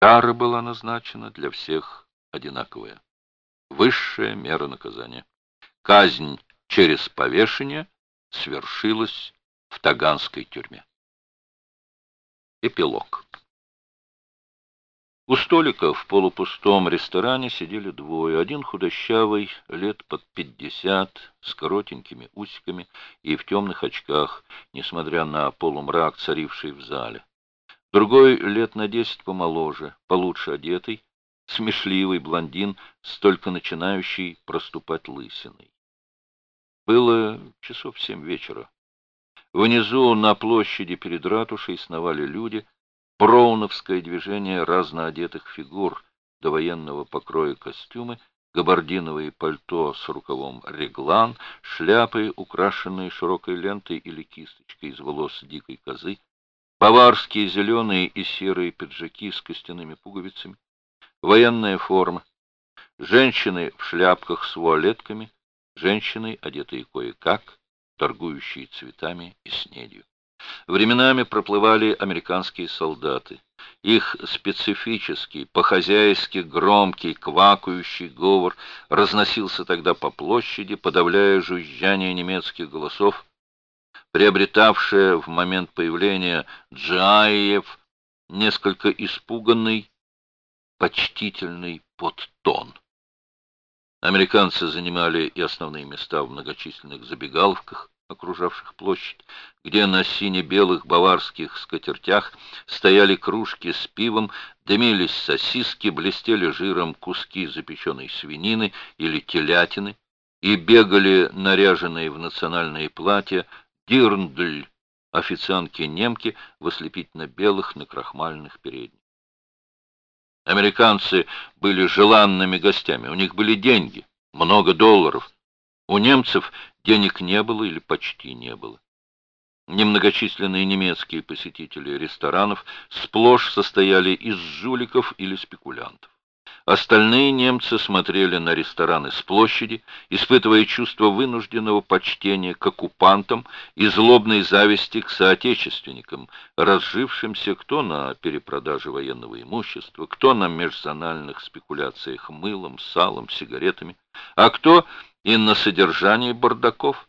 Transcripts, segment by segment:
Кара была назначена для всех одинаковая. Высшая мера наказания. Казнь через повешение свершилась в Таганской тюрьме. Эпилог. У столика в полупустом ресторане сидели двое. Один худощавый, лет под пятьдесят, с коротенькими усиками и в темных очках, несмотря на полумрак, царивший в зале. Другой лет на десять помоложе, получше одетый, смешливый блондин, столько начинающий проступать лысиной. Было часов семь вечера. Внизу на площади перед ратушей сновали люди — Броуновское движение разноодетых фигур, до военного покроя костюмы, габардиновые пальто с рукавом реглан, шляпы, украшенные широкой лентой или кисточкой из волос дикой козы, поварские зеленые и серые пиджаки с костяными пуговицами, военная форма, женщины в шляпках с вуалетками, женщины, одетые кое-как, торгующие цветами и снедью. Временами проплывали американские солдаты. Их специфический, по-хозяйски громкий, квакающий говор разносился тогда по площади, подавляя жужжание немецких голосов, приобретавшее в момент появления Джаев несколько испуганный, почтительный подтон. Американцы занимали и основные места в многочисленных забегаловках, окружавших площадь, где на сине-белых баварских скатертях стояли кружки с пивом, дымились сосиски, блестели жиром куски запеченной свинины или телятины, и бегали наряженные в национальные платья дирндль, официантки-немки в ослепительно-белых накрахмальных передних. Американцы были желанными гостями, у них были деньги, много долларов. У немцев денег не было или почти не было. Немногочисленные немецкие посетители ресторанов сплошь состояли из жуликов или спекулянтов. Остальные немцы смотрели на рестораны с площади, испытывая чувство вынужденного почтения к оккупантам и злобной зависти к соотечественникам, разжившимся кто на перепродаже военного имущества, кто на межзональных спекуляциях мылом, салом, сигаретами, а кто и на содержании бардаков.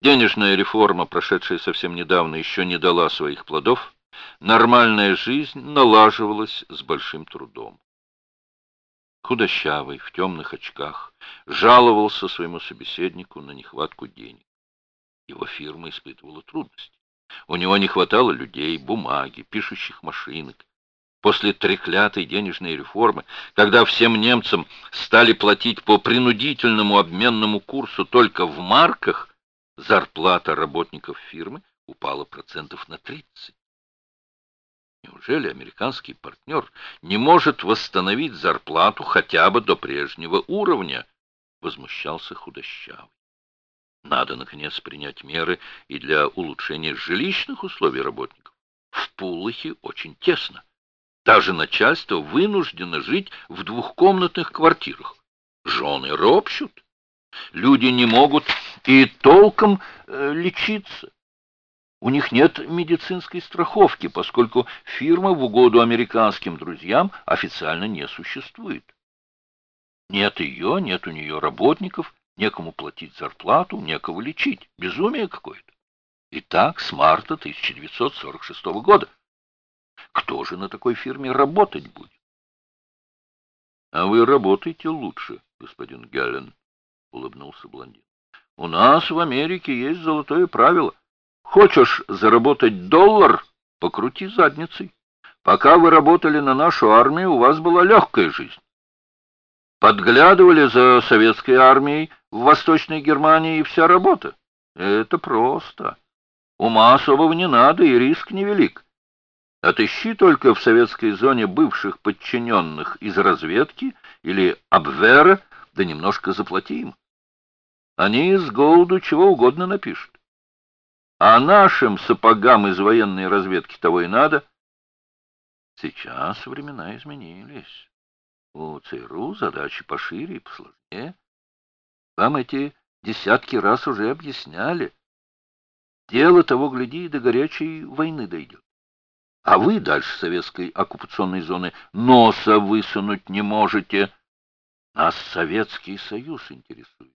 Денежная реформа, прошедшая совсем недавно, еще не дала своих плодов. Нормальная жизнь налаживалась с большим трудом. Худощавый, в темных очках, жаловался своему собеседнику на нехватку денег. Его фирма испытывала трудности. У него не хватало людей, бумаги, пишущих машинок. После треклятой денежной реформы, когда всем немцам стали платить по принудительному обменному курсу только в марках, зарплата работников фирмы упала процентов на 30. Неужели американский партнер не может восстановить зарплату хотя бы до прежнего уровня? Возмущался худощавый. Надо, наконец, принять меры и для улучшения жилищных условий работников. В Пулахе очень тесно. Даже начальство вынуждено жить в двухкомнатных квартирах. Жены ропщут. Люди не могут и толком э, лечиться. У них нет медицинской страховки, поскольку фирма в угоду американским друзьям официально не существует. Нет ее, нет у нее работников, некому платить зарплату, некого лечить. Безумие какое-то. И так с марта 1946 года. Кто же на такой фирме работать будет? — А вы работаете лучше, господин Геллен, — улыбнулся блондин. — У нас в Америке есть золотое правило. Хочешь заработать доллар — покрути задницей. Пока вы работали на нашу армию, у вас была легкая жизнь. Подглядывали за советской армией в Восточной Германии и вся работа. Это просто. Ума особого не надо, и риск невелик. Отыщи только в советской зоне бывших подчиненных из разведки или Абвера, да немножко заплати им. Они с голоду чего угодно напишут. А нашим сапогам из военной разведки того и надо. Сейчас времена изменились. У ЦРУ задачи пошире и посложнее. Вам эти десятки раз уже объясняли. Дело того, гляди, до горячей войны дойдет. А вы дальше советской оккупационной зоны носа высунуть не можете. Нас Советский Союз интересует.